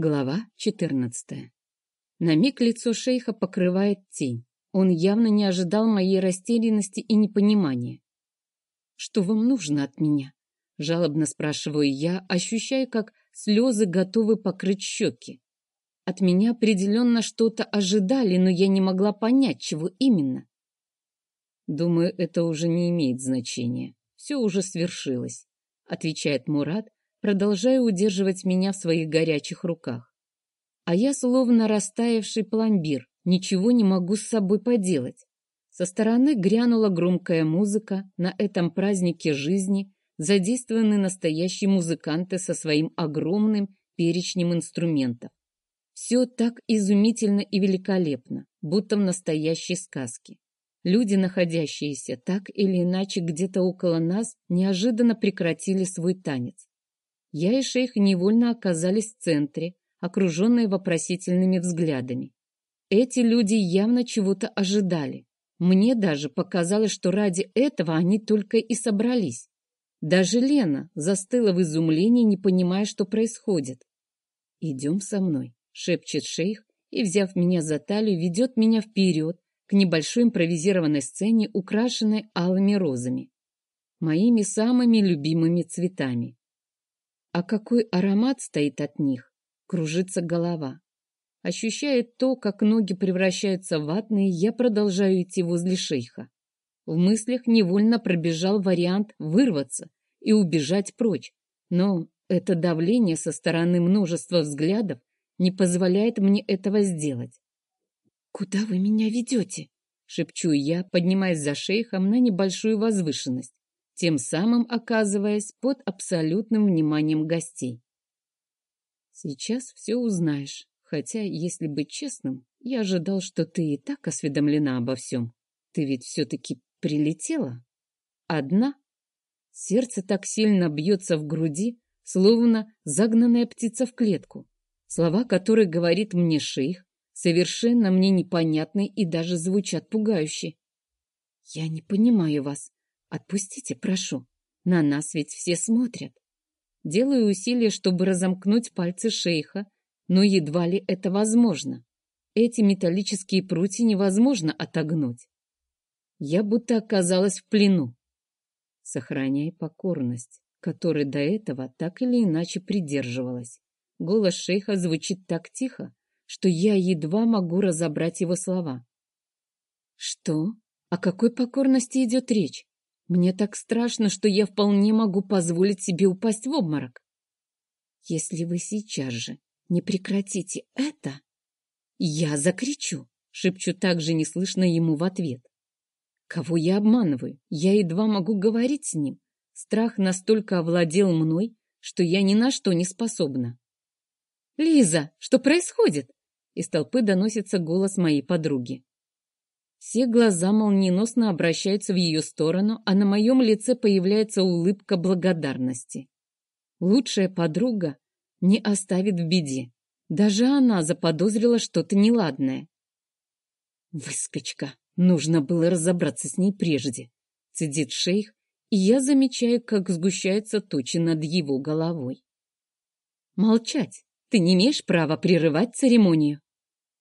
Глава 14. На миг лицо шейха покрывает тень. Он явно не ожидал моей растерянности и непонимания. «Что вам нужно от меня?» — жалобно спрашиваю я, ощущая, как слезы готовы покрыть щеки. От меня определенно что-то ожидали, но я не могла понять, чего именно. «Думаю, это уже не имеет значения. Все уже свершилось», — отвечает Мурат, продолжая удерживать меня в своих горячих руках. А я словно растаявший пломбир, ничего не могу с собой поделать. Со стороны грянула громкая музыка, на этом празднике жизни задействованы настоящие музыканты со своим огромным перечнем инструментов. Все так изумительно и великолепно, будто в настоящей сказке. Люди, находящиеся так или иначе где-то около нас, неожиданно прекратили свой танец. Я и шейх невольно оказались в центре, окруженные вопросительными взглядами. Эти люди явно чего-то ожидали. Мне даже показалось, что ради этого они только и собрались. Даже Лена застыла в изумлении, не понимая, что происходит. «Идем со мной», — шепчет шейх, и, взяв меня за талию, ведет меня вперед к небольшой импровизированной сцене, украшенной алыми розами. Моими самыми любимыми цветами. А какой аромат стоит от них? Кружится голова. Ощущая то, как ноги превращаются в ватные, я продолжаю идти возле шейха. В мыслях невольно пробежал вариант вырваться и убежать прочь, но это давление со стороны множества взглядов не позволяет мне этого сделать. «Куда вы меня ведете?» — шепчу я, поднимаясь за шейхом на небольшую возвышенность тем самым оказываясь под абсолютным вниманием гостей. Сейчас все узнаешь, хотя, если быть честным, я ожидал, что ты и так осведомлена обо всем. Ты ведь все-таки прилетела? Одна? Сердце так сильно бьется в груди, словно загнанная птица в клетку. Слова, которые говорит мне шейх, совершенно мне непонятны и даже звучат пугающе. «Я не понимаю вас», Отпустите, прошу. На нас ведь все смотрят. Делаю усилия, чтобы разомкнуть пальцы шейха, но едва ли это возможно. Эти металлические прутья невозможно отогнуть. Я будто оказалась в плену. Сохраняй покорность, которой до этого так или иначе придерживалась. Голос шейха звучит так тихо, что я едва могу разобрать его слова. Что? О какой покорности идет речь? Мне так страшно, что я вполне могу позволить себе упасть в обморок. Если вы сейчас же не прекратите это, я закричу, шепчу так же неслышно ему в ответ. Кого я обманываю? Я едва могу говорить с ним. Страх настолько овладел мной, что я ни на что не способна. «Лиза, что происходит?» Из толпы доносится голос моей подруги. Все глаза молниеносно обращаются в ее сторону, а на моем лице появляется улыбка благодарности. Лучшая подруга не оставит в беде. Даже она заподозрила что-то неладное. «Выскочка! Нужно было разобраться с ней прежде», — цедит шейх, и я замечаю, как сгущаются тучи над его головой. «Молчать! Ты не имеешь права прерывать церемонию!»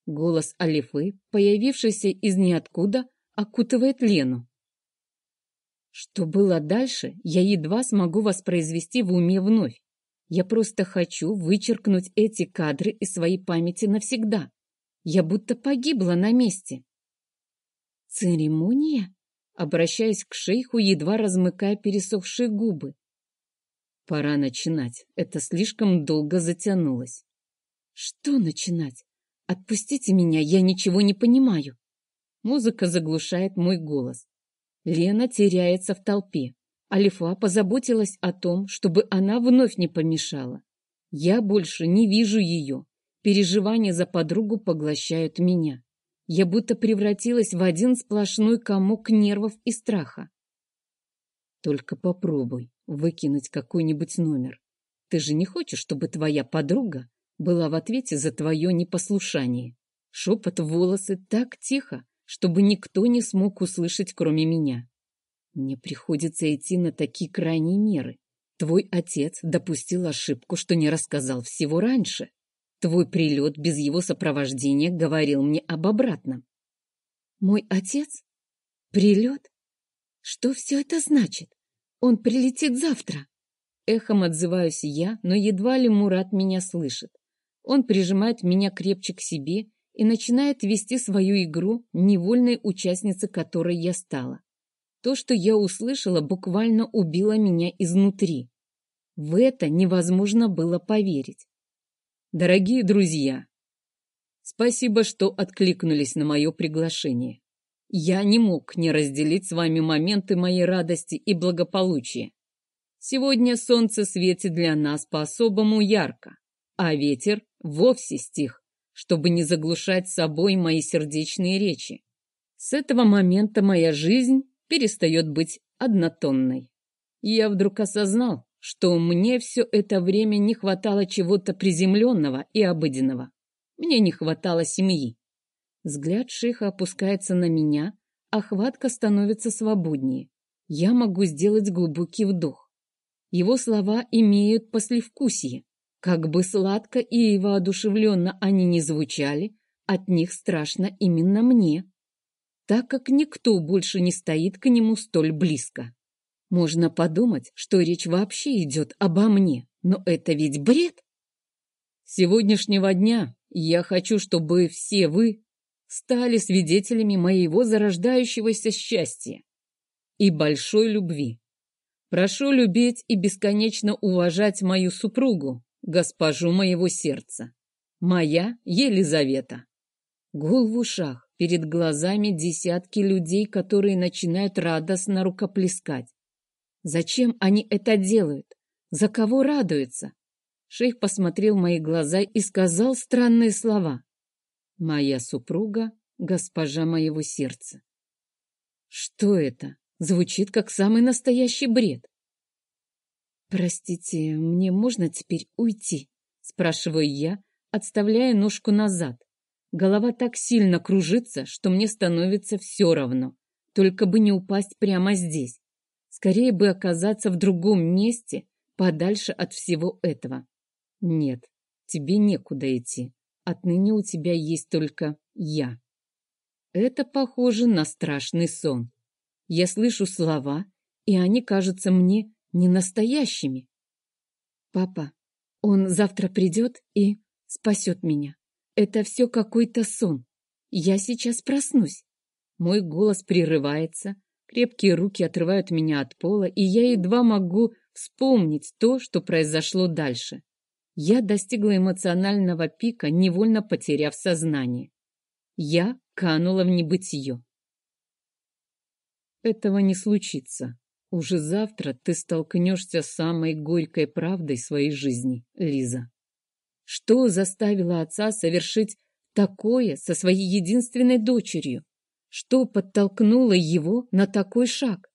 Голос Алифы, появившийся из ниоткуда, окутывает Лену. Что было дальше, я едва смогу воспроизвести в уме вновь. Я просто хочу вычеркнуть эти кадры из своей памяти навсегда. Я будто погибла на месте. Церемония? Обращаясь к шейху, едва размыкая пересохшие губы. Пора начинать. Это слишком долго затянулось. Что начинать? «Отпустите меня, я ничего не понимаю!» Музыка заглушает мой голос. Лена теряется в толпе. Алифа позаботилась о том, чтобы она вновь не помешала. Я больше не вижу ее. Переживания за подругу поглощают меня. Я будто превратилась в один сплошной комок нервов и страха. Только попробуй выкинуть какой-нибудь номер. Ты же не хочешь, чтобы твоя подруга была в ответе за твое непослушание. Шепот в волосы так тихо, чтобы никто не смог услышать, кроме меня. Мне приходится идти на такие крайние меры. Твой отец допустил ошибку, что не рассказал всего раньше. Твой прилет без его сопровождения говорил мне об обратном. Мой отец? Прилет? Что все это значит? Он прилетит завтра. Эхом отзываюсь я, но едва ли Мурат меня слышит. Он прижимает меня крепче к себе и начинает вести свою игру, невольной участницей которой я стала. То, что я услышала, буквально убило меня изнутри. В это невозможно было поверить. Дорогие друзья, спасибо, что откликнулись на мое приглашение. Я не мог не разделить с вами моменты моей радости и благополучия. Сегодня солнце светит для нас по-особому ярко, а ветер вовсе стих, чтобы не заглушать собой мои сердечные речи. С этого момента моя жизнь перестает быть однотонной. Я вдруг осознал, что мне все это время не хватало чего-то приземленного и обыденного. Мне не хватало семьи. Взгляд шейха опускается на меня, а хватка становится свободнее. Я могу сделать глубокий вдох. Его слова имеют послевкусие. Как бы сладко и воодушевленно они не звучали, от них страшно именно мне, так как никто больше не стоит к нему столь близко. Можно подумать, что речь вообще идет обо мне, но это ведь бред. Сегодняшнего дня я хочу, чтобы все вы стали свидетелями моего зарождающегося счастья и большой любви. Прошу любить и бесконечно уважать мою супругу, госпожу моего сердца, моя Елизавета. Гул в ушах, перед глазами десятки людей, которые начинают радостно рукоплескать. Зачем они это делают? За кого радуются? Шейх посмотрел в мои глаза и сказал странные слова. Моя супруга — госпожа моего сердца. Что это? Звучит как самый настоящий бред. «Простите, мне можно теперь уйти?» — спрашиваю я, отставляя ножку назад. Голова так сильно кружится, что мне становится все равно. Только бы не упасть прямо здесь. Скорее бы оказаться в другом месте, подальше от всего этого. Нет, тебе некуда идти. Отныне у тебя есть только я. Это похоже на страшный сон. Я слышу слова, и они кажутся мне не настоящими. Папа, он завтра придет и спасет меня. Это все какой-то сон. Я сейчас проснусь. Мой голос прерывается, крепкие руки отрывают меня от пола, и я едва могу вспомнить то, что произошло дальше. Я достигла эмоционального пика, невольно потеряв сознание. Я канула в небытие. Этого не случится. Уже завтра ты столкнешься с самой горькой правдой своей жизни, Лиза. Что заставило отца совершить такое со своей единственной дочерью? Что подтолкнуло его на такой шаг?